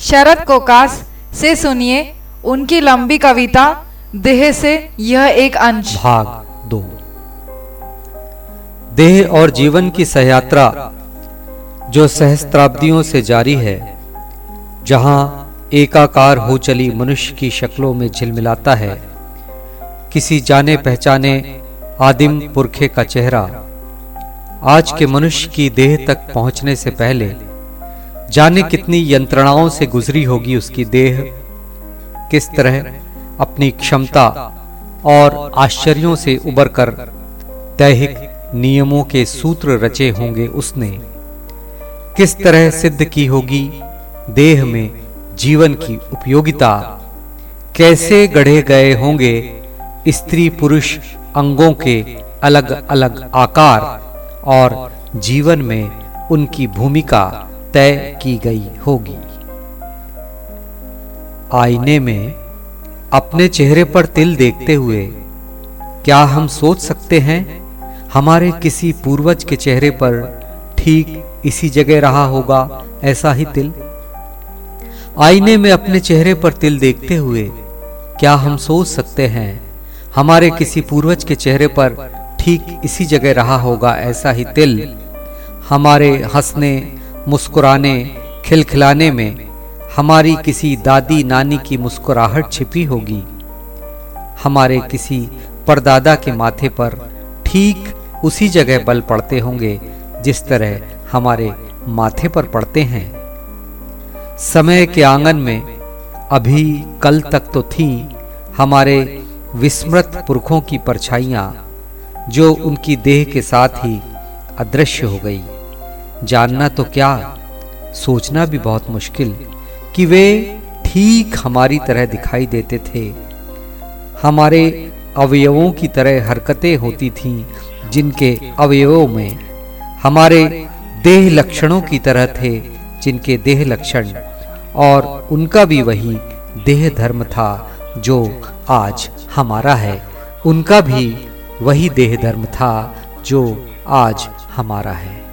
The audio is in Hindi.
शरद कोकास से सुनिए उनकी लंबी कविता, देह से यह एक अंश। भाग दो। देह और जीवन की सहयात्रा जो सहस्त्राब्दियों से जारी है, जहाँ एकाकार हो चली मनुष्य की शक्लों में झिलमिलाता है, किसी जाने पहचाने आदिम पुरखे का चेहरा, आज के मनुष्य की देह तक पहुँचने से पहले जाने कितनी यंत्रणाओं से गुजरी होगी उसकी देह, किस तरह अपनी क्षमता और आश्चर्यों से उबर कर दैहिक नियमों के सूत्र रचे होंगे उसने। किस तरह सिद्ध की होगी देह में जीवन की उपयोगिता? कैसे गढ़े गए होंगे स्त्री पुरुष अंगों के अलग अलग आकार और जीवन में उनकी भूमिका? तय की गई होगी। आईने में अपने चेहरे पर तिल देखते हुए, क्या हम सोच सकते हैं, हमारे किसी पूर्वज के चेहरे पर ठीक इसी जगह रहा होगा, ऐसा ही तिल? आईने में अपने चेहरे पर तिल देखते हुए, क्या हम सोच सकते हैं, हमारे किसी पूर्वज के चेहरे पर ठीक इसी जगह रहा होगा, ऐसा ही तिल? हमारे हंसने मुस्कुराने, खिलखिलाने में हमारी किसी दादी नानी की मुस्कुराहट छिपी होगी। हमारे किसी परदादा के माथे पर ठीक उसी जगह बल पड़ते होंगे, जिस तरह हमारे माथे पर पड़ते हैं। समय के आँगन में अभी कल तक तो थी हमारे विस्मृत पुरखों की परछाइयाँ, जो उनकी देह के साथ ही अदृश्य हो गई। जानना तो क्या? सोचना भी बहुत मुश्किल कि वे ठीक हमारी तरह दिखाई देते थे। हमारे अवयवों की तरह हरकतें होती थीं, जिनके अवयवों में हमारे देह लक्षणों की तरह थे, जिनके देह लक्षण और उनका भी वही देह धर्म था जो आज हमारा है। उनका भी वही देह धर्म था जो आज हमारा है।